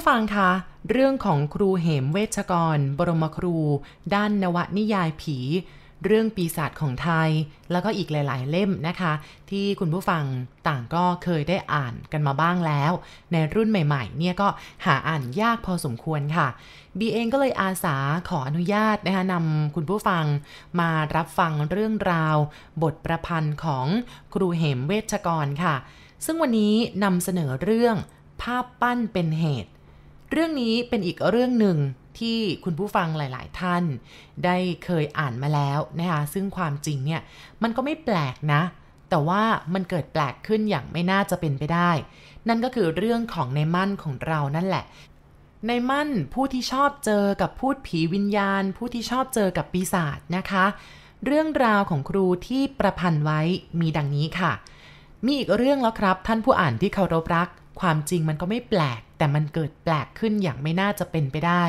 ผู้ฟังคะ เรื่องของครูเหมเวชกร บรมครู ด้านนวนิยายผี เรื่องปีศาจของไทย แล้วก็อีกหลาย ๆ เล่มนะคะ ที่คุณผู้ฟังต่างก็เคยได้อ่านกันมาบ้างแล้ว ในรุ่นใหม่ ๆ เนี่ยก็หาอ่านยากพอสมควรค่ะบีเองก็เลยอาสาขออนุญาตนะคะนำคุณผู้ฟังมารับฟังเรื่องราว บทประพันธ์ของครูเหมเวชกรค่ะ ซึ่งวันนี้นำเสนอเรื่องภาพปั้นเป็นเหตุ เรื่องนี้เป็นอีกเรื่องหนึ่งที่คุณผู้ฟังหลาย ๆ ท่าน ได้เคยอ่านมาแล้วนะคะซึ่งความจริงเนี่ยมันก็ไม่แปลกนะ แต่ว่ามันเกิดแปลกขึ้นอย่างไม่น่าจะเป็นไปได้ นั่นก็คือเรื่องของในมั่นของเรานั่นแหละในมั่นผู้ที่ชอบเจอกับพูดผีวิญญาณ ผู้ที่ชอบเจอกับปีศาจนะคะ เรื่องราวของครูที่ประพันธ์ไว้มีดังนี้ค่ะ มีอีกเรื่องแล้วครับ ท่านผู้อ่านที่เคารพรัก ความจริงมันก็ไม่แปลก แต่มันเกิดแปลกขึ้นอย่างไม่น่าจะเป็นไปได้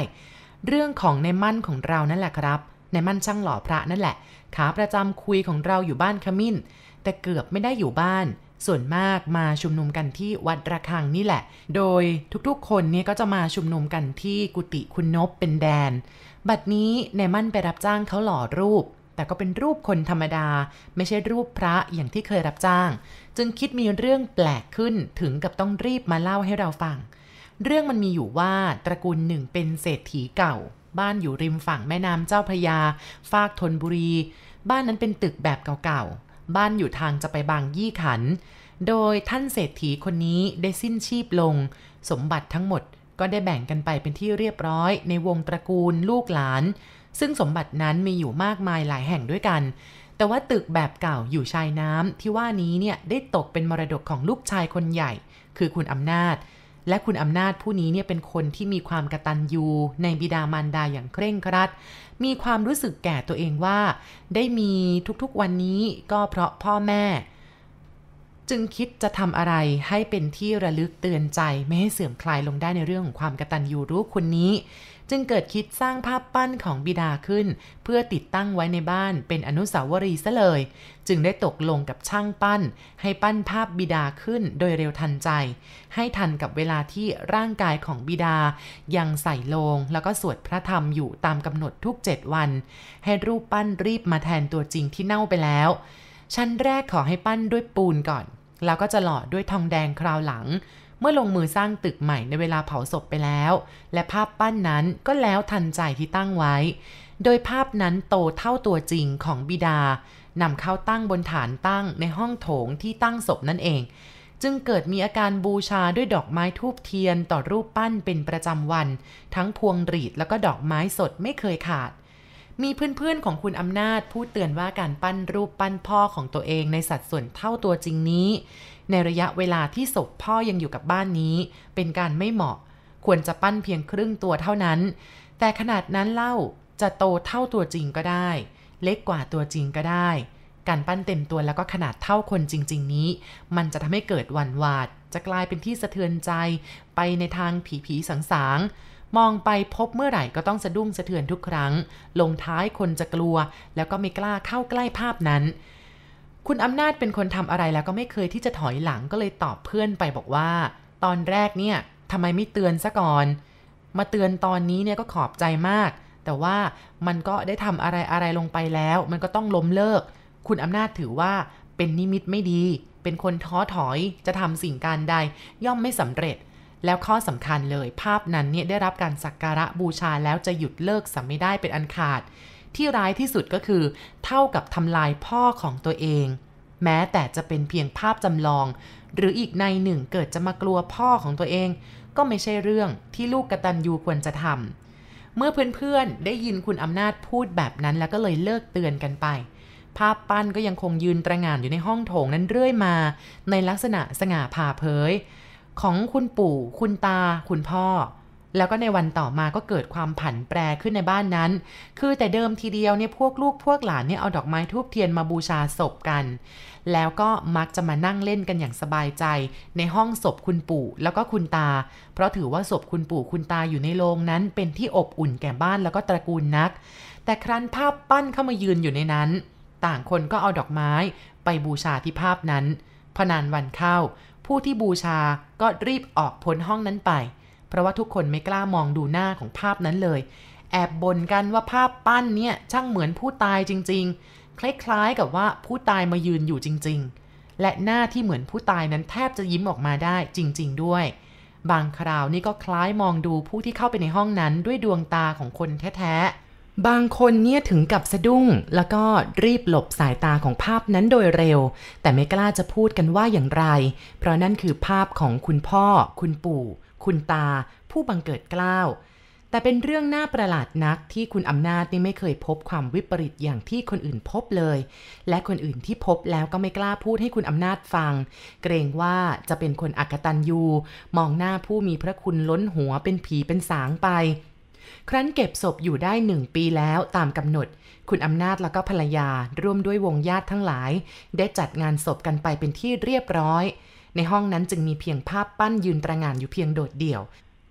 เรื่องของในมั่นของเรานั่นแหละครับ ในมั่นช่างหล่อพระนั่นแหละ ขาประจำคุยของเราอยู่บ้านขมิ้น แต่เกือบไม่ได้อยู่บ้าน ส่วนมากมาชุมนุมกันที่วัดระฆังนี่แหละ โดยทุกๆ คนเนี่ยก็จะมาชุมนุมกันที่กุฏิคุณนบเป็นแดน บัดนี้ในมั่นไปรับจ้างเขาหล่อรูปแต่ก็เป็นรูปคนธรรมดา ไม่ใช่รูปพระอย่างที่เคยรับจ้าง จึงคิดมีเรื่องแปลกขึ้นถึงกับต้องรีบมาเล่าให้เราฟัง เรื่องมันมีอยู่ว่าตระกูลหนึ่งเป็นเศรษฐีเก่า บ้านอยู่ริมฝั่งแม่น้ำเจ้าพระยา ฟากธนบุรี บ้านนั้นเป็นตึกแบบเก่าๆ บ้านอยู่ทางจะไปบางยี่ขัน โดยท่านเศรษฐีคนนี้ได้สิ้นชีพลง สมบัติทั้งหมดก็ได้แบ่งกันไปเป็นที่เรียบร้อยในวงตระกูลลูกหลาน ซึ่งสมบัตินั้นมีอยู่มากมายหลายแห่งด้วยกัน แต่ว่าตึกแบบเก่าอยู่ชายน้ำที่ว่านี้เนี่ยได้ตกเป็นมรดกของลูกชายคนใหญ่ คือคุณอำนาจ และคุณอำนาจผู้นี้เนี่ยเป็นคนที่มีความกระตันยูในบิดามารดาอย่างเคร่งครัด มีความรู้สึกแก่ตัวเองว่า ได้มีทุกๆวันนี้ก็เพราะพ่อแม่ จึงคิดจะทำอะไรให้เป็นที่ระลึกเตือนใจไม่ให้เสื่อมคลายลงได้ในเรื่องของความกระตันยูรู้คนนี้ จึงเกิดคิดสร้างภาพปั้นของบิดาขึ้น เพื่อติดตั้งไว้ในบ้านเป็นอนุสาวรีย์ซะเลย จึงได้ตกลงกับช่างปั้น ให้ปั้นภาพบิดาขึ้นโดยเร็วทันใจ ให้ทันกับเวลาที่ร่างกายของบิดา ยังใส่ลงแล้วก็สวดพระธรรมอยู่ตามกำหนดทุกเจ็ดวัน ให้รูปปั้นรีบมาแทนตัวจริงที่เน่าไปแล้ว ชั้นแรกขอให้ปั้นด้วยปูนก่อน แล้วก็จะหล่อด้วยทองแดงคราวหลัง เมื่อลงมือสร้างตึกใหม่ในเวลาเผาศพไปแล้ว และภาพปั้นนั้นก็แล้วทันใจที่ตั้งไว้ โดยภาพนั้นโตเท่าตัวจริงของบิดานำเข้าตั้งบนฐานตั้งในห้องโถงที่ตั้งศพนั่นเอง จึงเกิดมีอาการบูชาด้วยดอกไม้ทูบเทียนต่อรูปปั้นเป็นประจำวัน ทั้งพวงหรีดแล้วก็ดอกไม้สดไม่เคยขาดมีเพื่อนๆของคุณอำนาจพูดเตือนว่าการปั้นรูปปั้นพ่อของตัวเองในสัดส่วนเท่าตัวจริงนี้ ในระยะเวลาที่ศพพ่อยังอยู่กับบ้านนี้ เป็นการไม่เหมาะ ควรจะปั้นเพียงครึ่งตัวเท่านั้น แต่ขนาดนั้นเล่าจะโตเท่าตัวจริงก็ได้ เล็กกว่าตัวจริงก็ได้ การปั้นเต็มตัวแล้วก็ขนาดเท่าคนจริง ๆ นี้ มันจะทำให้เกิดวันวาด จะกลายเป็นที่สะเทือนใจ ไปในทางผีผีสางสางมองไปพบเมื่อไหร่ก็ต้องสะดุ้งสะเทือนทุกครั้ง ลงท้ายคนจะกลัว แล้วก็ไม่กล้าเข้าใกล้ภาพนั้น คุณอำนาจเป็นคนทำอะไรแล้วก็ไม่เคยที่จะถอยหลังก็เลยตอบเพื่อนไปบอกว่า ตอนแรกเนี่ยทำไมไม่เตือนซะก่อน มาเตือนตอนนี้เนี่ยก็ขอบใจมาก แต่ว่ามันก็ได้ทำอะไรอะไรลงไปแล้ว มันก็ต้องล้มเลิก คุณอำนาจถือว่าเป็นนิมิตไม่ดี เป็นคนท้อถอยจะทำสิ่งการใด ย่อมไม่สำเร็จ แล้วข้อสำคัญเลยภาพนั้นเนี่ยได้รับการสักการะบูชาแล้วจะหยุดเลิกสัมไม่ได้เป็นอันขาด ที่ร้ายที่สุดก็คือ เท่ากับทำลายพ่อของตัวเอง แม้แต่จะเป็นเพียงภาพจำลอง หรืออีกในหนึ่งเกิดจะมากลัวพ่อของตัวเอง ก็ไม่ใช่เรื่องที่ลูกกระตัญญูควรจะทำเมื่อเพื่อนๆได้ยินคุณอำนาจพูดแบบนั้นแล้วก็เลยเลิกเตือนกันไป ภาพปั้นก็ยังคงยืนตระหง่านอยู่ในห้องโถงนั้นเรื่อยมา ในลักษณะสง่าผ่าเผย ของคุณปู่ คุณตา คุณพ่อ แล้วก็ในวันต่อมาก็เกิดความผันแปรขึ้นในบ้านนั้น คือแต่เดิมทีเดียวเนี่ยพวกลูกพวกหลานเนี่ยเอาดอกไม้ทูบเทียนมาบูชาศพกัน แล้วก็มักจะมานั่งเล่นกันอย่างสบายใจ ในห้องศพคุณปู่แล้วก็คุณตา เพราะถือว่าศพคุณปู่คุณตาอยู่ในโรงนั้นเป็นที่อบอุ่นแก่บ้านแล้วก็ตระกูลนัก แต่ครั้นภาพปั้นเข้ามายืนอยู่ในนั้น ต่างคนก็เอาดอกไม้ไปบูชาที่ภาพนั้น พอนานวันเข้า ผู้ที่บูชาก็รีบออกพ้นห้องนั้นไป เพราะว่าทุกคนไม่กล้ามองดูหน้าของภาพนั้นเลย แอบบ่นกันว่าภาพปั้นเนี่ยช่างเหมือนผู้ตายจริง ๆ คล้ายๆกับว่าผู้ตายมายืนอยู่จริง ๆ และหน้าที่เหมือนผู้ตายนั้นแทบจะยิ้มออกมาได้จริง ๆ ด้วย บางคราวนี่ก็คล้ายมองดูผู้ที่เข้าไปในห้องนั้นด้วยดวงตาของคนแท้ๆบางคนเนี่ยถึงกับสะดุ้ง แล้วก็รีบหลบสายตาของภาพนั้นโดยเร็ว แต่ไม่กล้าจะพูดกันว่าอย่างไร เพราะนั่นคือภาพของคุณพ่อ คุณปู่ คุณตา ผู้บังเกิดกล้าว แต่เป็นเรื่องน่าประหลาดนักที่คุณอำนาจนี่ไม่เคยพบความวิปริตอย่างที่คนอื่นพบเลย และคนอื่นที่พบแล้วก็ไม่กล้าพูดให้คุณอำนาจฟัง เกรงว่าจะเป็นคนอักตันยูมองหน้าผู้มีพระคุณล้นหัวเป็นผีเป็นสางไปครั้นเก็บศพอยู่ได้หนึ่งปีแล้วตามกำหนด คุณอำนาจแล้วก็ภรรยาร่วมด้วยวงญาติทั้งหลาย ได้จัดงานศพกันไปเป็นที่เรียบร้อย ในห้องนั้นจึงมีเพียงภาพปั้นยืนตระหง่านอยู่เพียงโดดเดี่ยว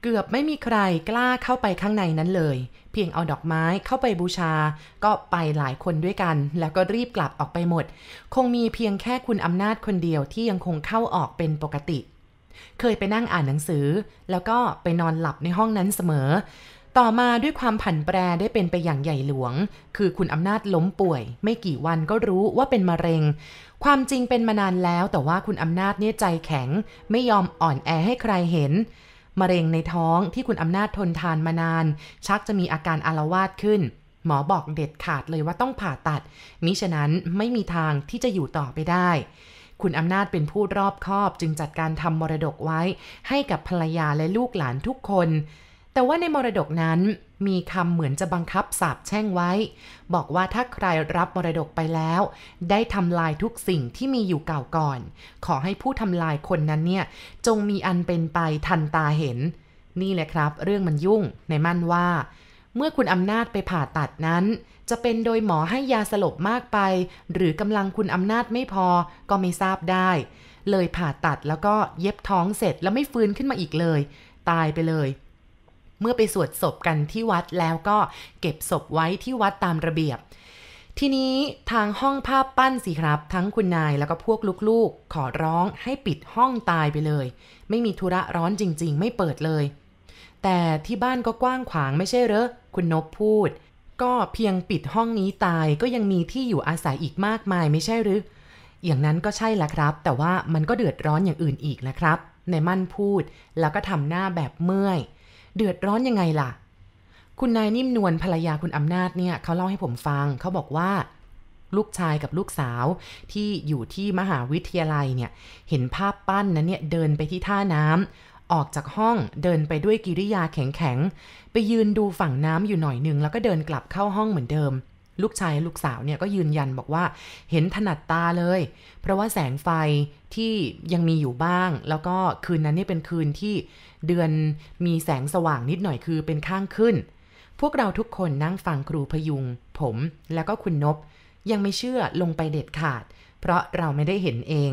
เกือบไม่มีใครกล้าเข้าไปข้างในนั้นเลย เพียงเอาดอกไม้เข้าไปบูชา ก็ไปหลายคนด้วยกัน แล้วก็รีบกลับออกไปหมด คงมีเพียงแค่คุณอำนาจคนเดียวที่ยังคงเข้าออกเป็นปกติ เคยไปนั่งอ่านหนังสือ แล้วก็ไปนอนหลับในห้องนั้นเสมอ ต่อมาด้วยความผันแปรได้เป็นไปอย่างใหญ่หลวง คือคุณอำนาจล้มป่วย ไม่กี่วันก็รู้ว่าเป็นมะเร็ง ความจริงเป็นมานานแล้ว แต่ว่าคุณอำนาจเนี่ยใจแข็ง ไม่ยอมอ่อนแอให้ใครเห็น มะเร็งในท้องที่คุณอำนาจทนทานมานาน ชักจะมีอาการอารวาสขึ้น หมอบอกเด็ดขาดเลยว่าต้องผ่าตัด มิฉะนั้นไม่มีทางที่จะอยู่ต่อไปได้คุณอำนาจเป็นผู้รอบคอบจึงจัดการทำมรดกไว้ ให้กับภรรยาและลูกหลานทุกคน แต่ว่าในมรดกนั้นมีคำเหมือนจะบังคับสาบแช่งไว้ บอกว่าถ้าใครรับมรดกไปแล้ว ได้ทำลายทุกสิ่งที่มีอยู่เก่าก่อน ขอให้ผู้ทำลายคนนั้นเนี่ย จงมีอันเป็นไปทันตาเห็น นี่แหละครับ เรื่องมันยุ่งในมั่นว่า เมื่อคุณอำนาจไปผ่าตัดนั้น จะเป็นโดยหมอให้ยาสลบมากไป หรือกำลังคุณอำนาจไม่พอก็ไม่ทราบได้ เลยผ่าตัดแล้วก็เย็บท้องเสร็จแล้วไม่ฟื้นขึ้นมาอีกเลย ตายไปเลย เมื่อไปสวดศพกันที่วัดแล้วก็เก็บศพไว้ที่วัดตามระเบียบ ทีนี้ทางห้องภาพปั้นสิครับ ทั้งคุณนายแล้วก็พวกลูกๆ ขอร้องให้ปิดห้องตายไปเลย ไม่มีธุระร้อนจริง ๆ ไม่เปิดเลย แต่ที่บ้านก็กว้างขวางไม่ใช่เหรอคุณนบพูด ก็เพียงปิดห้องนี้ตายก็ยังมีที่อยู่อาศัยอีกมากมายไม่ใช่หรืออย่างนั้นก็ใช่ละครับ แต่ว่ามันก็เดือดร้อนอย่างอื่นอีกนะครับ ในมั่นพูด แล้วก็ทำหน้าแบบเมื่อย เดือดร้อนยังไงล่ะ คุณนายนิ่มนวลภรรยาคุณอำนาจเนี่ยเขาเล่าให้ผมฟังเขาบอกว่า ลูกชายกับลูกสาวที่อยู่ที่มหาวิทยาลัยเนี่ยเห็นภาพปั้นนั้นเนี่ยเดินไปที่ท่าน้ำออกจากห้องเดินไปด้วยกิริยาแข็งๆไปยืนดูฝั่งน้ำอยู่หน่อยหนึ่งแล้วก็เดินกลับเข้าห้องเหมือนเดิม ลูกชายลูกสาวเนี่ยก็ยืนยันบอกว่าเห็นถนัดตาเลย เพราะว่าแสงไฟที่ยังมีอยู่บ้าง แล้วก็คืนนั้นนี่เป็นคืนที่เดือนมีแสงสว่างนิดหน่อยคือเป็นข้างขึ้น พวกเราทุกคนนั่งฟังครูพยุง ผมแล้วก็คุณนบ ยังไม่เชื่อลงไปเด็ดขาด เพราะเราไม่ได้เห็นเอง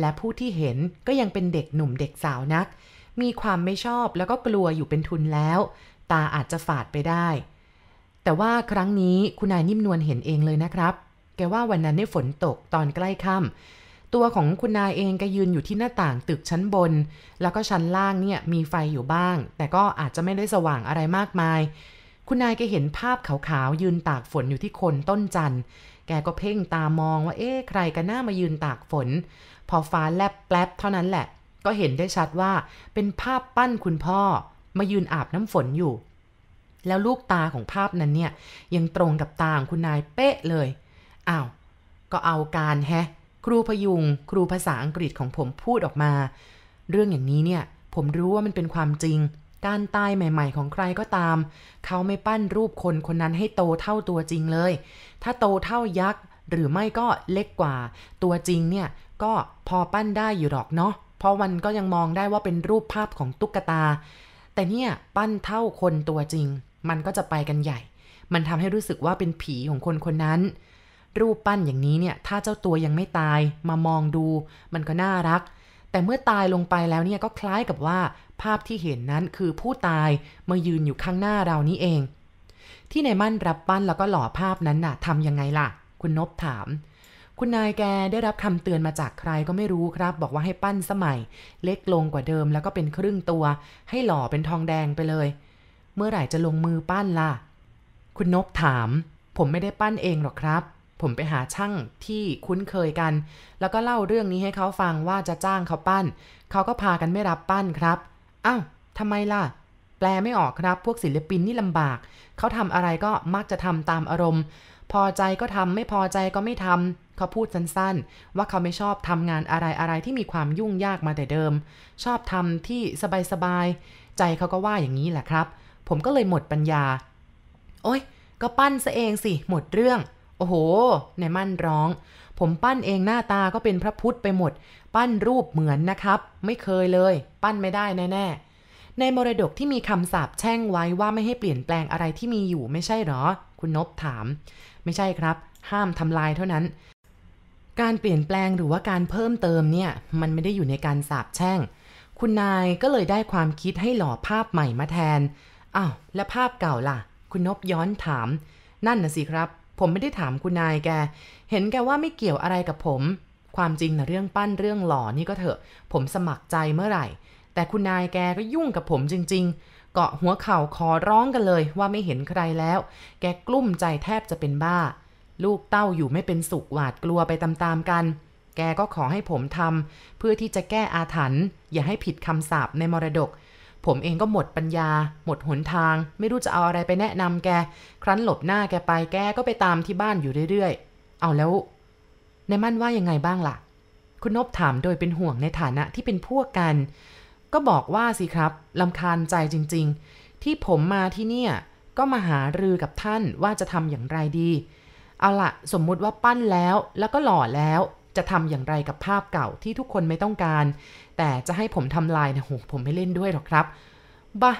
และผู้ที่เห็นก็ยังเป็นเด็กหนุ่มเด็กสาวนัก มีความไม่ชอบแล้วก็กลัวอยู่เป็นทุนแล้ว ตาอาจจะฝาดไปได้ แต่ว่าครั้งนี้คุณนายนิ่มนวลเห็นเองเลยนะครับ แกว่าวันนั้นได้ฝนตกตอนใกล้ค่ำตัวของคุณนายเองก็ยืนอยู่ที่หน้าต่างตึกชั้นบน แล้วก็ชั้นล่างเนี่ยมีไฟอยู่บ้าง แต่ก็อาจจะไม่ได้สว่างอะไรมากมาย คุณนายแกเห็นภาพขาวๆยืนตากฝนอยู่ที่คนต้นจันทร์แกก็เพ่งตามองว่าเอ๊ะใครกันหน้ามายืนตากฝน พอฟ้าแลบแป๊บเท่านั้นแหละ ก็เห็นได้ชัดว่าเป็นภาพปั้นคุณพ่อมายืนอาบน้ำฝนอยู่ แล้วลูกตาของภาพนั้นเนี่ย ยังตรงกับตาของคุณนายเป๊ะเลย อ้าว ก็เอาการแฮะ ครูพยุง ครูภาษาอังกฤษของผมพูดออกมา เรื่องอย่างนี้เนี่ย ผมรู้ว่ามันเป็นความจริง การตายใหม่ ๆ ของใครก็ตาม เขาไม่ปั้นรูปคนคนนั้นให้โตเท่าตัวจริงเลย ถ้าโตเท่ายักษ์หรือไม่ก็เล็กกว่า ตัวจริงเนี่ยก็พอปั้นได้อยู่หรอกเนาะ เพราะมันก็ยังมองได้ว่าเป็นรูปภาพของตุ๊กตา แต่เนี่ยปั้นเท่าคนตัวจริง มันก็จะไปกันใหญ่ มันทำให้รู้สึกว่าเป็นผีของคนคนนั้น รูปปั้นอย่างนี้เนี่ย ถ้าเจ้าตัวยังไม่ตายมามองดู มันก็น่ารัก แต่เมื่อตายลงไปแล้วเนี่ยก็คล้ายกับว่า ภาพที่เห็นนั้นคือผู้ตายมายืนอยู่ข้างหน้าเรานี่เอง ที่ในมั่นรับปั้นแล้วก็หล่อภาพนั้นน่ะทำยังไงล่ะ คุณนบถามคุณนายแกได้รับคำเตือนมาจากใครก็ไม่รู้ครับ บอกว่าให้ปั้นสมัย เล็กลงกว่าเดิมแล้วก็เป็นครึ่งตัว ให้หล่อเป็นทองแดงไปเลย มื่อไหร่จะลงมือปั้นล่ะ คุณนกถาม ผมไม่ได้ปั้นเองหรอกครับ ผมไปหาช่างที่คุ้นเคยกัน แล้วก็เล่าเรื่องนี้ให้เขาฟังว่าจะจ้างเขาปั้น เขาก็พากันไม่รับปั้นครับ อ้าวทำไมล่ะ แปลไม่ออกครับ พวกศิลปินนี่ลำบาก เขาทำอะไรก็มักจะทำตามอารมณ์ พอใจก็ทำไม่พอใจก็ไม่ทำเขาพูดสั้นๆ ว่าเขาไม่ชอบทำงานอะไรอะไรที่มีความยุ่งยากมาแต่เดิม ชอบทำที่สบายๆ ใจเขาก็ว่าอย่างนี้แหละครับ ผมก็เลยหมดปัญญา โอ๊ยก็ปั้นซะเองสิ หมดเรื่อง โอ้โห ในมั่นร้อง ผมปั้นเองหน้าตาก็เป็นพระพุทธไปหมด ปั้นรูปเหมือนนะครับ ไม่เคยเลย ปั้นไม่ได้แน่ๆ ในมรดกที่มีคำสาปแช่งไว้ว่าไม่ให้เปลี่ยนแปลงอะไรที่มีอยู่ไม่ใช่หรอ คุณนบถาม ไม่ใช่ครับ ห้ามทำลายเท่านั้น การเปลี่ยนแปลงหรือว่าการเพิ่มเติมเนี่ย มันไม่ได้อยู่ในการสาปแช่งคุณนายก็เลยได้ความคิดให้หล่อภาพใหม่มาแทน อ้าวและภาพเก่าล่ะ คุณนบย้อนถาม นั่นน่ะสิครับ ผมไม่ได้ถามคุณนายแก เห็นแกว่าไม่เกี่ยวอะไรกับผม ความจริงนะเรื่องปั้นเรื่องหล่อนี่ก็เถอะ ผมสมัครใจเมื่อไหร่ แต่คุณนายแกก็ยุ่งกับผมจริง ๆ เกาะหัวเข่าขอร้องกันเลยว่าไม่เห็นใครแล้ว แกกลุ้มใจแทบจะเป็นบ้า ลูกเต้าอยู่ไม่เป็นสุขหวาดกลัวไปตามๆกัน แกก็ขอให้ผมทำเพื่อที่จะแก้อาถรรพ์อย่าให้ผิดคำสาปในมรดก ผมเองก็หมดปัญญา หมดหนทาง ไม่รู้จะเอาอะไรไปแนะนำแก ครั้นหลบหน้าแกไปแกก็ไปตามที่บ้านอยู่เรื่อยๆ เอาแล้วในมั่นว่ายังไงบ้างล่ะ คุณนบถามโดยเป็นห่วงในฐานะที่เป็นพวกกัน ก็บอกว่าสิครับลำคาญใจจริง ๆ ที่ผมมาที่เนี่ยก็มาหารือกับท่านว่าจะทำอย่างไรดี เอาละสมมุติว่าปั้นแล้วแล้วก็หล่อแล้วจะทำอย่างไรกับภาพเก่าที่ทุกคนไม่ต้องการ แต่จะให้ผมทำลายนะโหผมไม่เล่นด้วยหรอกครับบะ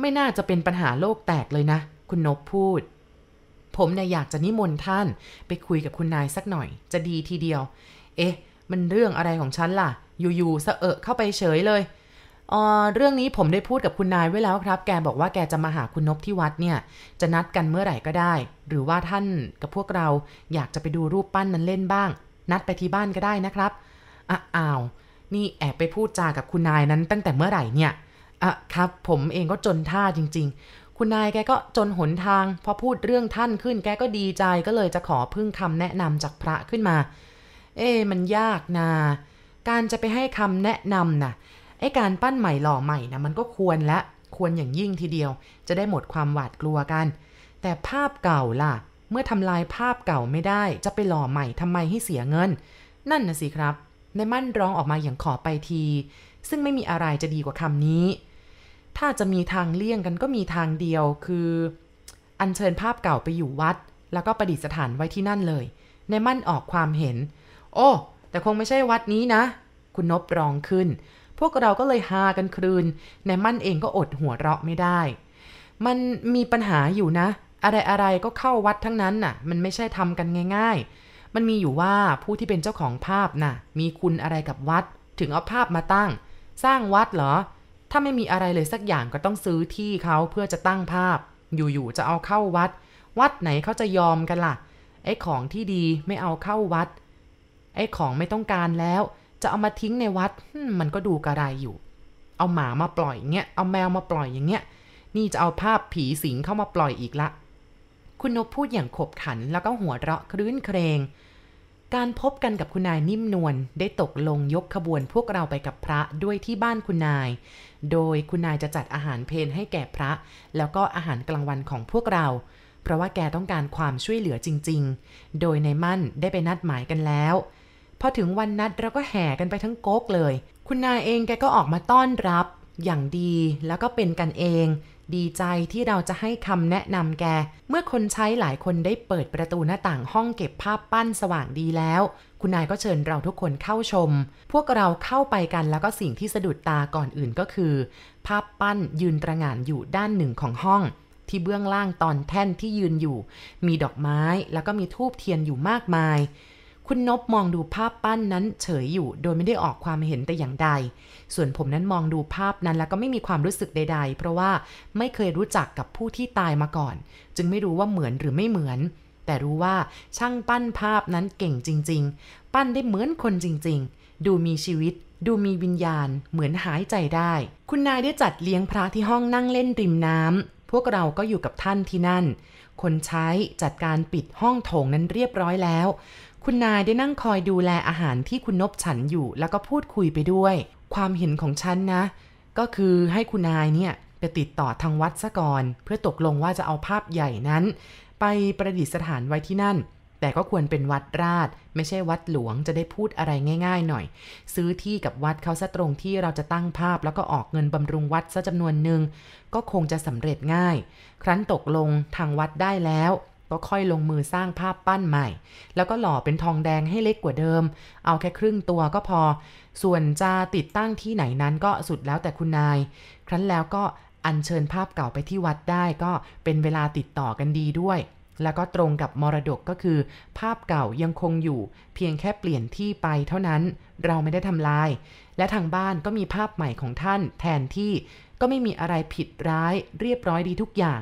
ไม่น่าจะเป็นปัญหาโลกแตกเลยนะ คุณนบพูด ผมเนี่ยอยากจะนิมนต์ท่าน ไปคุยกับคุณนายสักหน่อย จะดีทีเดียว เอ๊ะ มันเรื่องอะไรของฉันล่ะ อยู่ๆสะเอะเข้าไปเฉยเลยเอ่อเรื่องนี้ผมได้พูดกับคุณนายไว้แล้วครับ แกบอกว่าแกจะมาหาคุณนบที่วัดเนี่ย จะนัดกันเมื่อไหร่ก็ได้ หรือว่าท่านกับพวกเราอยากจะไปดูรูปปั้นนั้นเล่นบ้าง นัดไปที่บ้านก็ได้นะครับอ้าว นี่แอบไปพูดจากับคุณนายนั้นตั้งแต่เมื่อไหร่เนี่ยอะครับ ผมเองก็จนท่าจริง ๆ คุณนายแกก็จนหนทาง พอพูดเรื่องท่านขึ้น แกก็ดีใจก็เลยจะขอพึ่งคำแนะนำจากพระขึ้นมา เอ๊ะมันยากนะการจะไปให้คำแนะนำนะไอ้การปั้นใหม่หล่อใหม่นะมันก็ควรและควรอย่างยิ่งทีเดียว จะได้หมดความหวาดกลัวกัน แต่ภาพเก่าล่ะ เมื่อทำลายภาพเก่าไม่ได้ จะไปหล่อใหม่ทำไมให้เสียเงิน นั่นนะสิครับ ในมั่นร้องออกมาอย่างขอไปที ซึ่งไม่มีอะไรจะดีกว่าคำนี้ ถ้าจะมีทางเลี่ยงกันก็มีทางเดียวคือ อัญเชิญภาพเก่าไปอยู่วัด แล้วก็ประดิษฐานไว้ที่นั่นเลยในมั่นออกความเห็น โอ้ แต่คงไม่ใช่วัดนี้นะ คุณนบร้องขึ้น พวกเราก็เลยฮากันครืนในมั่นเองก็อดหัวเราะไม่ได้ มันมีปัญหาอยู่นะ อะไรอะไรๆก็เข้าวัดทั้งนั้นน่ะ มันไม่ใช่ทำกันง่าย ๆ มันมีอยู่ว่าผู้ที่เป็นเจ้าของภาพน่ะ มีคุณอะไรกับวัด ถึงเอาภาพมาตั้ง สร้างวัดเหรอ ถ้าไม่มีอะไรเลยสักอย่างก็ต้องซื้อที่เขาเพื่อจะตั้งภาพ อยู่ๆจะเอาเข้าวัด วัดไหนเขาจะยอมกันล่ะ ไอ้ของที่ดีไม่เอาเข้าวัด ไอ้ของไม่ต้องการแล้ว จะเอามาทิ้งในวัดมมันก็ดูกระไรอยู่ เอาหมามาปล่อยอย่างเงี้ย เอาแมวมาปล่อยอย่างเงี้ย นี่จะเอาภาพผีสิงเข้ามาปล่อยอีกละ คุณนพพูดอย่างขบขันแล้วก็หัวเราะครื้นเครง การพบกันกับคุณนายนิ่มนวลได้ตกลงยกขบวนพวกเราไปกับพระด้วยที่บ้านคุณนาย โดยคุณนายจะจัดอาหารเพลให้แก่พระ แล้วก็อาหารกลางวันของพวกเรา เพราะว่าแกต้องการความช่วยเหลือจริง ๆ โดยในมั่นได้ไปนัดหมายกันแล้วพอถึงวันนัดเราก็แห่กันไปทั้งโก๊กเลย คุณนายเองแกก็ออกมาต้อนรับอย่างดีแล้วก็เป็นกันเอง ดีใจที่เราจะให้คำแนะนำแก เมื่อคนใช้หลายคนได้เปิดประตูหน้าต่างห้องเก็บภาพปั้นสว่างดีแล้ว คุณนายก็เชิญเราทุกคนเข้าชม พวกเราเข้าไปกันแล้วก็สิ่งที่สะดุดตาก่อนอื่นก็คือ ภาพปั้นยืนตระหง่านอยู่ด้านหนึ่งของห้อง ที่เบื้องล่างตอนแท่นที่ยืนอยู่ มีดอกไม้แล้วก็มีทูบเทียนอยู่มากมาย คุณนบมองดูภาพปั้นนั้นเฉยอยู่ โดยไม่ได้ออกความเห็นแต่อย่างใด ส่วนผมนั้นมองดูภาพนั้นแล้วก็ไม่มีความรู้สึกใด ๆ เพราะว่าไม่เคยรู้จักกับผู้ที่ตายมาก่อน จึงไม่รู้ว่าเหมือนหรือไม่เหมือน แต่รู้ว่าช่างปั้นภาพนั้นเก่งจริง ๆ ปั้นได้เหมือนคนจริง ๆ ดูมีชีวิต ดูมีวิญญาณ เหมือนหายใจได้ คุณนายได้จัดเลี้ยงพระที่ห้องนั่งเล่นริมน้ำพวกเราก็อยู่กับท่านที่นั่น คนใช้จัดการปิดห้องโถงนั้นเรียบร้อยแล้ว คุณนายได้นั่งคอยดูแลอาหารที่คุณนบฉันอยู่แล้วก็พูดคุยไปด้วย ความเห็นของฉันนะ ก็คือให้คุณนายเนี่ยไปติดต่อทางวัดซะก่อน เพื่อตกลงว่าจะเอาภาพใหญ่นั้น ไปประดิษฐานไว้ที่นั่น แต่ก็ควรเป็นวัดราช ไม่ใช่วัดหลวงจะได้พูดอะไรง่าย ๆ หน่อย ซื้อที่กับวัดเขาซะตรงที่เราจะตั้งภาพ แล้วก็ออกเงินบำรุงวัดซะจำนวนหนึ่งก็คงจะสำเร็จง่าย ครั้นตกลงทางวัดได้แล้ว ก็ค่อยลงมือสร้างภาพปั้นใหม่ แล้วก็หล่อเป็นทองแดงให้เล็กกว่าเดิม เอาแค่ครึ่งตัวก็พอ ส่วนจะติดตั้งที่ไหนนั้นก็สุดแล้วแต่คุณนาย ครั้นแล้วก็อัญเชิญภาพเก่าไปที่วัดได้ก็เป็นเวลาติดต่อกันดีด้วย แล้วก็ตรงกับมรดกก็คือ ภาพเก่ายังคงอยู่ เพียงแค่เปลี่ยนที่ไปเท่านั้น เราไม่ได้ทำลาย และทางบ้านก็มีภาพใหม่ของท่าน แทนที่ก็ไม่มีอะไรผิดร้ายเรียบร้อยดีทุกอย่าง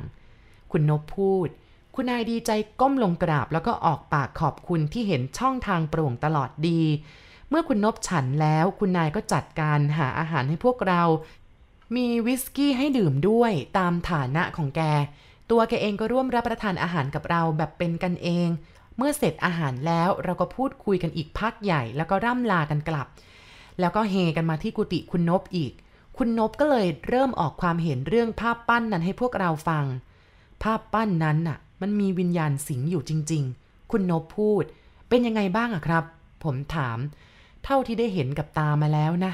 คุณนบพูด คุณนายดีใจก้มลงกราบแล้วก็ออกปากขอบคุณที่เห็นช่องทางโปร่งตลอดดี เมื่อคุณนบฉันแล้วคุณนายก็จัดการหาอาหารให้พวกเรา มีวิสกี้ให้ดื่มด้วยตามฐานะของแก ตัวแกเองก็ร่วมรับประทานอาหารกับเราแบบเป็นกันเอง เมื่อเสร็จอาหารแล้วเราก็พูดคุยกันอีกพักใหญ่ แล้วก็ร่ำลากันกลับ แล้วก็เฮกันมาที่กุฏิคุณนบอีก คุณนบก็เลยเริ่มออกความเห็นเรื่องภาพปั้นนั้นให้พวกเราฟัง ภาพปั้นนั้นน่ะ มันมีวิญญาณสิงอยู่จริง ๆ คุณนบพูด เป็นยังไงบ้างอะครับ ผมถาม เท่าที่ได้เห็นกับตามาแล้วนะ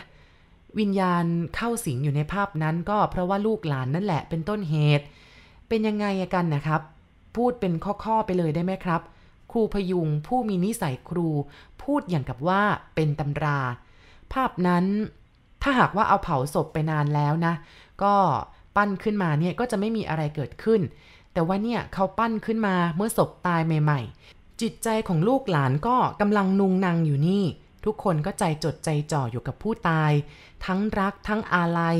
วิญญาณเข้าสิงอยู่ในภาพนั้นก็เพราะว่าลูกหลานนั่นแหละเป็นต้นเหตุ เป็นยังไงกันนะครับ พูดเป็นข้อๆไปเลยได้ไหมครับ ครูพยุงผู้มีนิสัยครู พูดอย่างกับว่าเป็นตำรา ภาพนั้น ถ้าหากว่าเอาเผาศพไปนานแล้วนะ ก็ปั้นขึ้นมาเนี่ยก็จะไม่มีอะไรเกิดขึ้น แต่ว่าเนี่ยเขาปั้นขึ้นมาเมื่อศพตายใหม่ ๆ จิตใจของลูกหลานก็กำลังนุงนางอยู่นี่ ทุกคนก็ใจจดใจจ่ออยู่กับผู้ตาย ทั้งรักทั้งอาลัย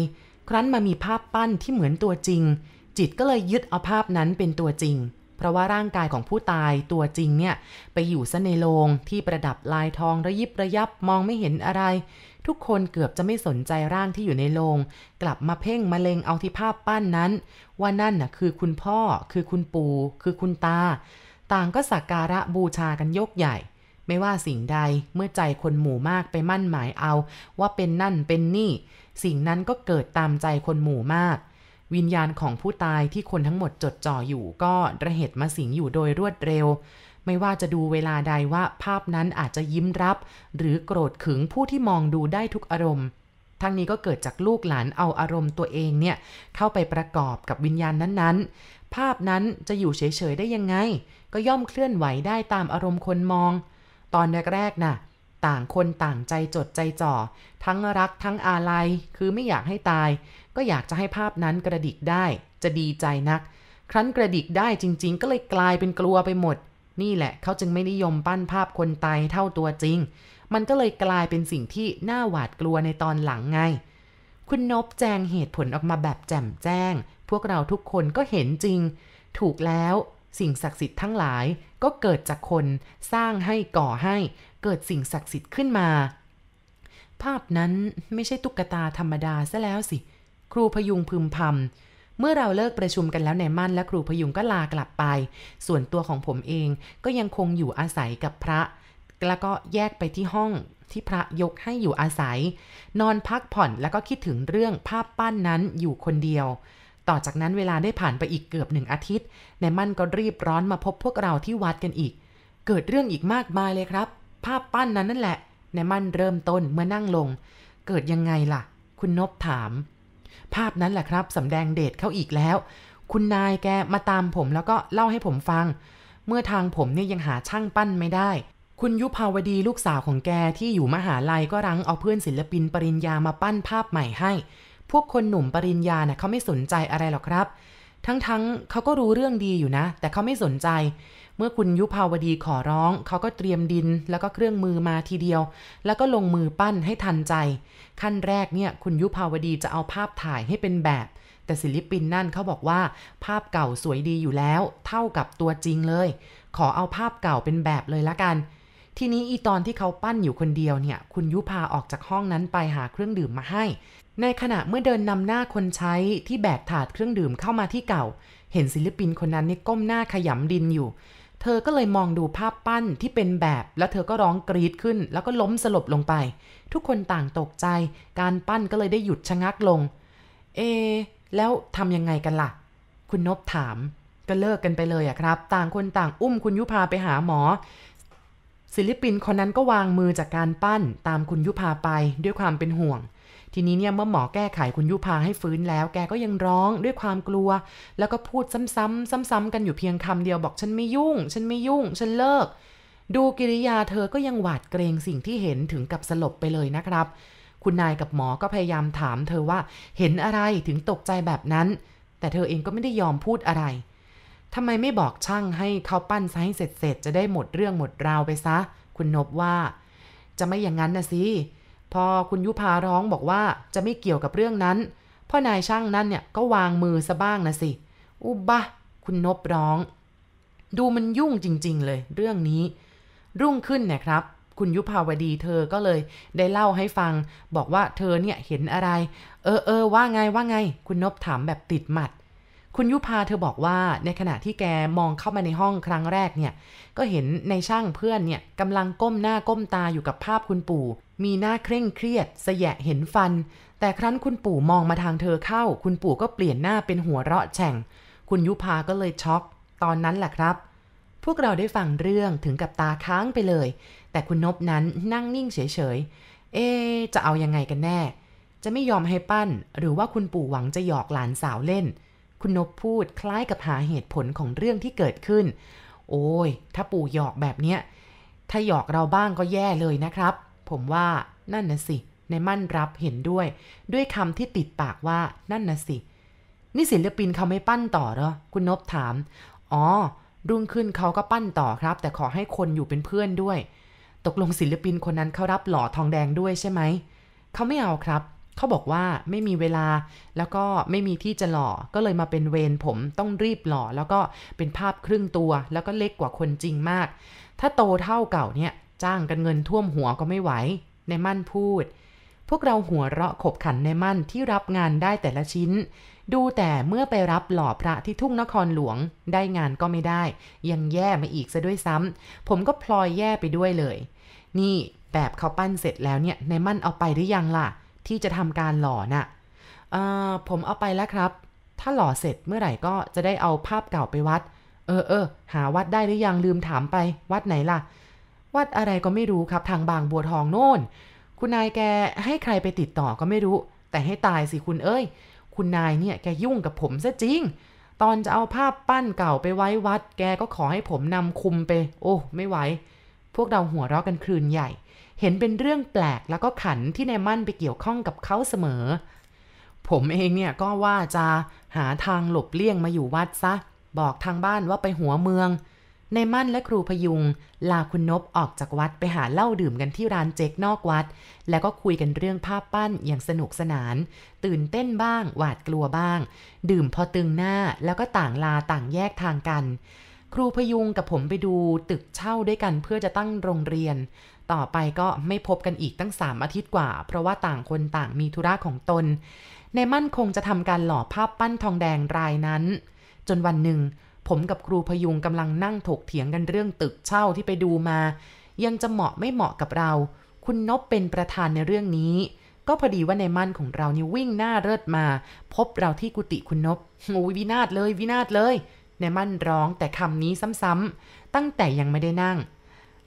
ครั้นมามีภาพปั้นที่เหมือนตัวจริง จิตก็เลยยึดเอาภาพนั้นเป็นตัวจริง เพราะว่าร่างกายของผู้ตายตัวจริงเนี่ย ไปอยู่ซะในโลงที่ประดับลายทองระยิบระยับมองไม่เห็นอะไร ทุกคนเกือบจะไม่สนใจร่างที่อยู่ในโลง กลับมาเพ่งมาเลงเอาที่ภาพปั้นนั้น ว่านั่นน่ะคือคุณพ่อ คือคุณปู่คือคุณตา ต่างก็สักการะบูชากันยกใหญ่ไม่ว่าสิ่งใดเมื่อใจคนหมู่มากไปมั่นหมายเอา ว่าเป็นนั่นเป็นนี่ สิ่งนั้นก็เกิดตามใจคนหมู่มาก วิญญาณของผู้ตายที่คนทั้งหมดจดจ่ออยู่ก็ระเหตุมาสิงอยู่โดยรวดเร็ว ไม่ว่าจะดูเวลาใดว่าภาพนั้นอาจจะยิ้มรับ หรือโกรธขึงผู้ที่มองดูได้ทุกอารมณ์ ทั้งนี้ก็เกิดจากลูกหลานเอาอารมณ์ตัวเองเนี่ยเข้าไปประกอบกับวิญญาณนั้นๆ ภาพนั้นจะอยู่เฉยๆได้ยังไง ก็ย่อมเคลื่อนไหวได้ตามอารมณ์คนมอง ตอนแรกๆน่ะต่างคนต่างใจจดใจจ่อ ทั้งรักทั้งอาลัย คือไม่อยากให้ตาย ก็อยากจะให้ภาพนั้นกระดิกได้ จะดีใจนัก ครั้นกระดิกได้จริง ๆ ก็เลยกลายเป็นกลัวไปหมด นี่แหละเขาจึงไม่นิยมปั้นภาพคนตายเท่าตัวจริง มันก็เลยกลายเป็นสิ่งที่น่าหวาดกลัวในตอนหลังไง คุณนบแจงเหตุผลออกมาแบบแจ่มแจ้ง พวกเราทุกคนก็เห็นจริง ถูกแล้วสิ่งศักดิ์สิทธิ์ทั้งหลายก็เกิดจากคนสร้างให้ก่อให้เกิดสิ่งศักดิ์สิทธิ์ขึ้นมา ภาพนั้นไม่ใช่ตุ๊กตาธรรมดาซะแล้วสิ ครูพยุงพึมพำเมื่อเราเลิกประชุมกันแล้วในมั่นและครูพยุงก็ลากลับไป ส่วนตัวของผมเองก็ยังคงอยู่อาศัยกับพระ แล้วก็แยกไปที่ห้องที่พระยกให้อยู่อาศัย นอนพักผ่อนแล้วก็คิดถึงเรื่องภาพปั้นนั้นอยู่คนเดียว ต่อจากนั้นเวลาได้ผ่านไปอีกเกือบหนึ่งอาทิตย์ในมั่นก็รีบร้อนมาพบพวกเราที่วัดกันอีก เกิดเรื่องอีกมากมายเลยครับ ภาพปั้นนั้นนั่นแหละในมั่นเริ่มต้นเมื่อนั่งลง เกิดยังไงล่ะ คุณนบถาม ภาพนั้นแหละครับสำแดงเดชเข้าอีกแล้ว คุณนายแกมาตามผมแล้วก็เล่าให้ผมฟัง เมื่อทางผมเนี่ยยังหาช่างปั้นไม่ได้ คุณยุพาวดีลูกสาวของแกที่อยู่มหาลัยก็รั้งเอาเพื่อนศิลปินปริญญามาปั้นภาพใหม่ให้ พวกคนหนุ่มปริญญาเน่ะเขาไม่สนใจอะไรหรอกครับ ทั้งๆเขาก็รู้เรื่องดีอยู่นะ แต่เขาไม่สนใจ เมื่อคุณยุพาวดีขอร้อง เขาก็เตรียมดินแล้วก็เครื่องมือมาทีเดียว แล้วก็ลงมือปั้นให้ทันใจ ขั้นแรกเนี่ยคุณยุพาวดีจะเอาภาพถ่ายให้เป็นแบบ แต่ศิลปินนั่นเขาบอกว่า ภาพเก่าสวยดีอยู่แล้ว เท่ากับตัวจริงเลย ขอเอาภาพเก่าเป็นแบบเลยละกันทีนี้อีตอนที่เขาปั้นอยู่คนเดียวเนี่ย คุณยุพาออกจากห้องนั้นไปหาเครื่องดื่มมาให้ ในขณะเมื่อเดินนำหน้าคนใช้ที่แบกถาดเครื่องดื่มเข้ามาที่เก่า เห็นศิลปินคนนั้นนี่ก้มหน้าขยำดินอยู่ เธอก็เลยมองดูภาพปั้นที่เป็นแบบ แล้วเธอก็ร้องกรีดขึ้น แล้วก็ล้มสลบลงไป ทุกคนต่างตกใจ การปั้นก็เลยได้หยุดชะงักลง เอ แล้วทำยังไงกันล่ะ คุณนบถาม ก็เลิกกันไปเลยอะครับ ต่างคนต่างอุ้มคุณยุพาไปหาหมอ ศิลปินคนนั้นก็วางมือจากการปั้นตามคุณยุพาไปด้วยความเป็นห่วง ทีนี้เนี่ยเมื่อหมอแก้ไขคุณยุพาให้ฟื้นแล้ว แกก็ยังร้องด้วยความกลัว แล้วก็พูดซ้ำๆซ้ำๆกันอยู่เพียงคำเดียวบอกฉันไม่ยุ่ง ฉันไม่ยุ่ง ฉันเลิก ดูกิริยาเธอก็ยังหวาดเกรงสิ่งที่เห็นถึงกับสลบไปเลยนะครับ คุณนายกับหมอก็พยายามถามเธอว่าเห็นอะไรถึงตกใจแบบนั้น แต่เธอเองก็ไม่ได้ยอมพูดอะไรทำไมไม่บอกช่างให้เขาปั้นซะให้เสร็จๆจะได้หมดเรื่องหมดราวไปซะ คุณนบว่า จะไม่อย่างนั้นนะสิ พอคุณยุพาร้องบอกว่าจะไม่เกี่ยวกับเรื่องนั้น พ่อนายช่างนั้นเนี่ยก็วางมือซะบ้างนะสิ อุบะ คุณนบร้อง ดูมันยุ่งจริง ๆ เลย เรื่องนี้ รุ่งขึ้นเนี่ยครับ คุณยุพาวดีเธอก็เลย ได้เล่าให้ฟัง บอกว่าเธอเนี่ยเห็นอะไร เออเออว่าไงว่าไง คุณนบถามแบบติดหมัด คุณยุพาเธอบอกว่าในขณะที่แกมองเข้ามาในห้องครั้งแรกเนี่ย ก็เห็นในช่างเพื่อนเนี่ยกำลังก้มหน้าก้มตาอยู่กับภาพคุณปู่ มีหน้าเคร่งเครียดเสยะเห็นฟัน แต่ครั้นคุณปู่มองมาทางเธอเข้า คุณปู่ก็เปลี่ยนหน้าเป็นหัวเราะแฉ่ง คุณยุพาก็เลยช็อก ตอนนั้นแหละครับ พวกเราได้ฟังเรื่องถึงกับตาค้างไปเลย แต่คุณนบนั้นนั่งนิ่งเฉยๆ เอ๊จะเอายังไงกันแน่ จะไม่ยอมให้ปั้น หรือว่าคุณปู่หวังจะหยอกหลานสาวเล่น คุณนบพูดคล้ายกับหาเหตุผลของเรื่องที่เกิดขึ้น โอ้ย ถ้าปู่หยอกแบบเนี้ย ถ้าหยอกเราบ้างก็แย่เลยนะครับ ผมว่า นั่นนะสิ ในมั่นรับเห็นด้วย ด้วยคำที่ติดปากว่า นั่นนะสิ นี่ศิลปินเขาไม่ปั้นต่อหรอ คุณนบถาม อ๋อ รุ่งขึ้นเขาก็ปั้นต่อครับ แต่ขอให้คนอยู่เป็นเพื่อนด้วย ตกลงศิลปินคนนั้นเขารับหล่อทองแดงด้วยใช่ไหม เขาไม่เอาครับ เขาบอกว่าไม่มีเวลา แล้วก็ไม่มีที่จะหล่อ ก็เลยมาเป็นเวรผมต้องรีบหล่อ แล้วก็เป็นภาพครึ่งตัว แล้วก็เล็กกว่าคนจริงมาก ถ้าโตเท่าเก่าเนี่ย จ้างกันเงินท่วมหัวก็ไม่ไหว ในมั่นพูด พวกเราหัวเราะขบขันในมั่นที่รับงานได้แต่ละชิ้น ดูแต่เมื่อไปรับหล่อพระที่ทุ่งนครหลวง ได้งานก็ไม่ได้ ยังแย่มาอีกซะด้วยซ้ำผมก็พลอยแย่ไปด้วยเลย นี่แบบเขาปั้นเสร็จแล้วเนี่ยในมั่นเอาไปหรือยังล่ะ ที่จะทำการหล่อน่ะอ่าผมเอาไปแล้วครับ ถ้าหล่อเสร็จเมื่อไหร่ก็จะได้เอาภาพเก่าไปวัด เออเออหาวัดได้หรือยังลืมถามไป วัดไหนล่ะ วัดอะไรก็ไม่รู้ครับทางบางบัวทองโน่น คุณนายแกให้ใครไปติดต่อก็ไม่รู้ แต่ให้ตายสิคุณเอ้ย คุณนายเนี่ยแกยุ่งกับผมซะจริง ตอนจะเอาภาพปั้นเก่าไปไว้วัด แกก็ขอให้ผมนำคุมไป โอ้ไม่ไหว พวกเราหัวเราะกันคลืนใหญ่ เห็นเป็นเรื่องแปลกแล้วก็ขันที่นายมั่นไปเกี่ยวข้องกับเขาเสมอ ผมเองเนี่ยก็ว่าจะหาทางหลบเลี่ยงมาอยู่วัดซะ บอกทางบ้านว่าไปหัวเมือง ในมั่นและครูพยุง ลาคุณนบออกจากวัดไปหาเหล้าดื่มกันที่ร้านเจ๊กนอกวัด แล้วก็คุยกันเรื่องภาพปั้นอย่างสนุกสนาน ตื่นเต้นบ้าง หวาดกลัวบ้าง ดื่มพอตึงหน้าแล้วก็ต่างลาต่างแยกทางกัน ครูพยุงกับผมไปดูตึกเช่าด้วยกันเพื่อจะตั้งโรงเรียน ต่อไปก็ไม่พบกันอีกตั้งสามอาทิตย์กว่า เพราะว่าต่างคนต่างมีธุระของตนในมั่นคงจะทำการหล่อภาพปั้นทองแดงรายนั้น จนวันหนึ่ง ผมกับครูพยุงกำลังนั่งถกเถียงกันเรื่องตึกเช่าที่ไปดูมา ยังจะเหมาะไม่เหมาะกับเรา คุณนบเป็นประธานในเรื่องนี้ ก็พอดีว่าในมั่นของเรานี่วิ่งหน้าเลิศมา พบเราที่กุฏิคุณนบโอ้ยวินาศเลยวินาศเลยในมั่นร้องแต่คำนี้ซ้ำๆตั้งแต่ยังไม่ได้นั่ง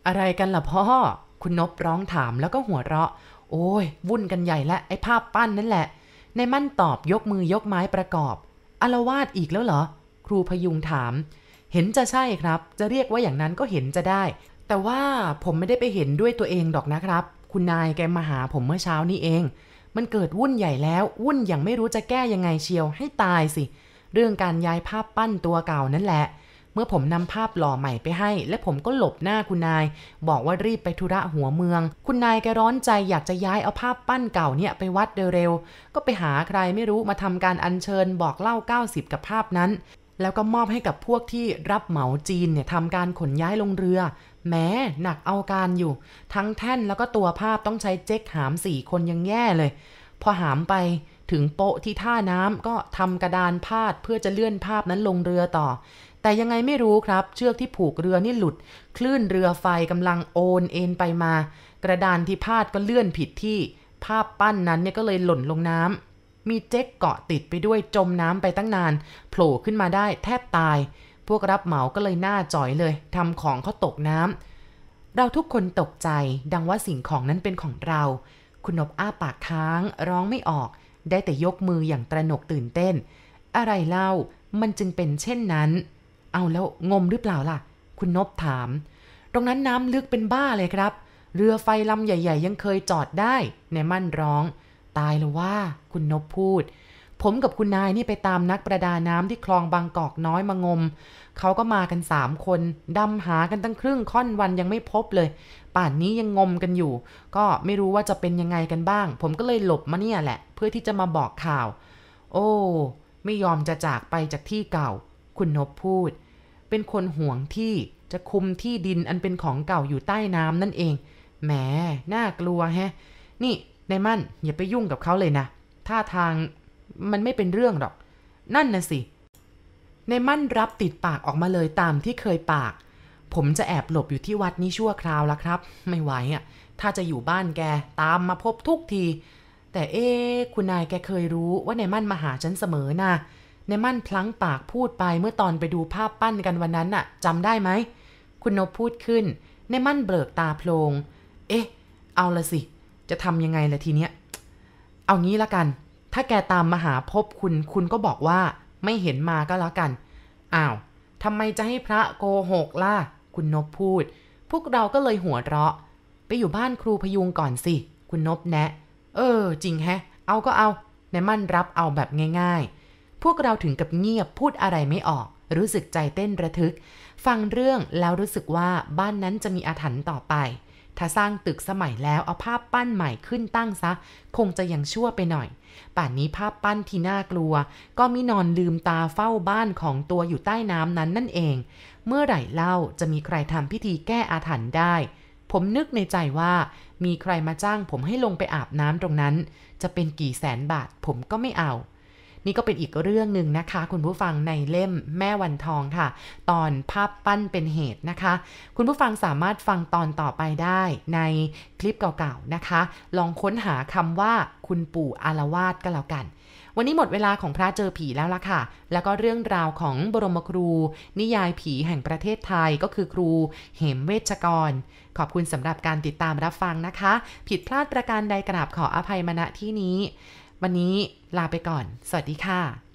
อะไรกันล่ะพ่อ คุณนบร้องถามแล้วก็หัวเราะ โอ้ย วุ่นกันใหญ่และไอ้ภาพปั้นนั่นแหละ ในมั่นตอบยกมือยกไม้ประกอบอาวาสอีกแล้วเหรอ ครูพยุงถาม เห็นจะใช่ครับ จะเรียกว่าอย่างนั้นก็เห็นจะได้ แต่ว่าผมไม่ได้ไปเห็นด้วยตัวเองดอกนะครับ คุณนายแกมาหาผมเมื่อเช้านี้เอง มันเกิดวุ่นใหญ่แล้ว วุ่นอย่างไม่รู้จะแก้ยังไงเชียวให้ตายสิ เรื่องการย้ายภาพปั้นตัวเก่านั่นแหละ เมื่อผมนำภาพหล่อใหม่ไปให้ และผมก็หลบหน้าคุณนาย บอกว่ารีบไปธุระหัวเมือง คุณนายแกร้อนใจอยากจะย้ายเอาภาพปั้นเก่าเนี่ยไปวัดเร็วๆก็ไปหาใครไม่รู้มาทำการอัญเชิญบอกเล่า 90 กับภาพนั้น แล้วก็มอบให้กับพวกที่รับเหมาจีนเนี่ยทำการขนย้ายลงเรือ แม้หนักเอาการอยู่ ทั้งแท่นแล้วก็ตัวภาพต้องใช้เจ๊กหามสี่คนยังแย่เลย พอหามไปถึงโปะที่ท่าน้ำก็ทำกระดานพาดเพื่อจะเลื่อนภาพนั้นลงเรือต่อ แต่ยังไงไม่รู้ครับ เชือกที่ผูกเรือนี่หลุด คลื่นเรือไฟกำลังโอนเอ็นไปมา กระดานที่พาดก็เลื่อนผิดที่ ภาพปั้นนั้นเนี่ยก็เลยหล่นลงน้ำ มีเจ๊กเกาะติดไปด้วยจมน้ำไปตั้งนาน โผล่ขึ้นมาได้แทบตาย พวกรับเหมาก็เลยหน้าจ่อยเลยทำของเขาตกน้ำเราทุกคนตกใจดังว่าสิ่งของนั้นเป็นของเรา คุณนบอ้าปากค้าง ร้องไม่ออก ได้แต่ยกมืออย่างตระหนกตื่นเต้น อะไรเล่ามันจึงเป็นเช่นนั้น เอาแล้วงมหรือเปล่าล่ะ คุณนบถาม ตรงนั้นน้ำลึกเป็นบ้าเลยครับ เรือไฟลำใหญ่ ๆ ยังเคยจอดได้ในมั่นร้อง ตายแล้วว่า คุณนบพูด ผมกับคุณนายนี่ไปตามนักประดาน้ำที่คลองบางกอกน้อยมางม เขาก็มากันสามคนดำหากันตั้งครึ่งค่อนวันยังไม่พบเลย ป่านนี้ยังงมกันอยู่ ก็ไม่รู้ว่าจะเป็นยังไงกันบ้าง ผมก็เลยหลบมาเนี่ยแหละ เพื่อที่จะมาบอกข่าว โอ้ ไม่ยอมจะจากไปจากที่เก่า คุณนบพูด เป็นคนห่วงที่จะคุมที่ดินอันเป็นของเก่าอยู่ใต้น้ำนั่นเองแหมน่ากลัวแฮะ นี่ นายมั่นอย่าไปยุ่งกับเขาเลยนะท่าทางมันไม่เป็นเรื่องหรอก นั่นนะสิในมั่นรับติดปากออกมาเลยตามที่เคยปาก ผมจะแอบหลบอยู่ที่วัดนี้ชั่วคราวแล้วครับ ไม่ไหวอะ ถ้าจะอยู่บ้านแกตามมาพบทุกที แต่เอ๊คุณนายแกเคยรู้ว่าในมั่นมาหาฉันเสมอนะในมั่นพลั้งปากพูดไปเมื่อตอนไปดูภาพปั้นกันวันนั้นน่ะจำได้ไหม คุณนบพูดขึ้นในมั่นเบิกตาโพลง เอ๊ะ เอาละสิ จะทำยังไงล่ะทีเนี้ย เอางี้ละกัน ถ้าแกตามมาหาพบคุณ คุณก็บอกว่าไม่เห็นมาก็แล้วกัน อ้าวทำไมจะให้พระโกหกล่ะ คุณนบพูด พวกเราก็เลยหัวเราะ ไปอยู่บ้านครูพยุงก่อนสิ คุณนบแนะ เออ จริงแฮะ เอาก็เอาในมั่นรับเอาแบบง่าย ๆ พวกเราถึงกับเงียบพูดอะไรไม่ออก รู้สึกใจเต้นระทึก ฟังเรื่องแล้วรู้สึกว่าบ้านนั้นจะมีอาถรรพ์ต่อไป ถ้าสร้างตึกสมัยแล้วเอาภาพปั้นใหม่ขึ้นตั้งซะ คงจะยังชั่วไปหน่อย ป่านนี้ภาพปั้นที่น่ากลัว ก็มีนอนลืมตาเฝ้าบ้านของตัวอยู่ใต้น้ำนั้นนั่นเอง เมื่อไหร่เล่าจะมีใครทำพิธีแก้อาถรรพ์ได้ ผมนึกในใจว่ามีใครมาจ้างผมให้ลงไปอาบน้ำตรงนั้น จะเป็นกี่แสนบาทผมก็ไม่เอา นี่ก็เป็นอีกเรื่องหนึ่งนะคะ คุณผู้ฟังในเล่มแม่วันทองค่ะ ตอนภาพปั้นเป็นเหตุนะคะ คุณผู้ฟังสามารถฟังตอนต่อไปได้ในคลิปเก่าๆนะคะ ลองค้นหาคำว่าคุณปู่อารวาสก็แล้วกันวันนี้หมดเวลาของพระเจอผีแล้วล่ะค่ะ แล้วก็เรื่องราวของบรมครู นิยายผีแห่งประเทศไทยก็คือครูเหมเวชกร ขอบคุณสำหรับการติดตามรับฟังนะคะ ผิดพลาดประการใดกราบขออภัยมณที่นี้ วันนี้ลาไปก่อน สวัสดีค่ะ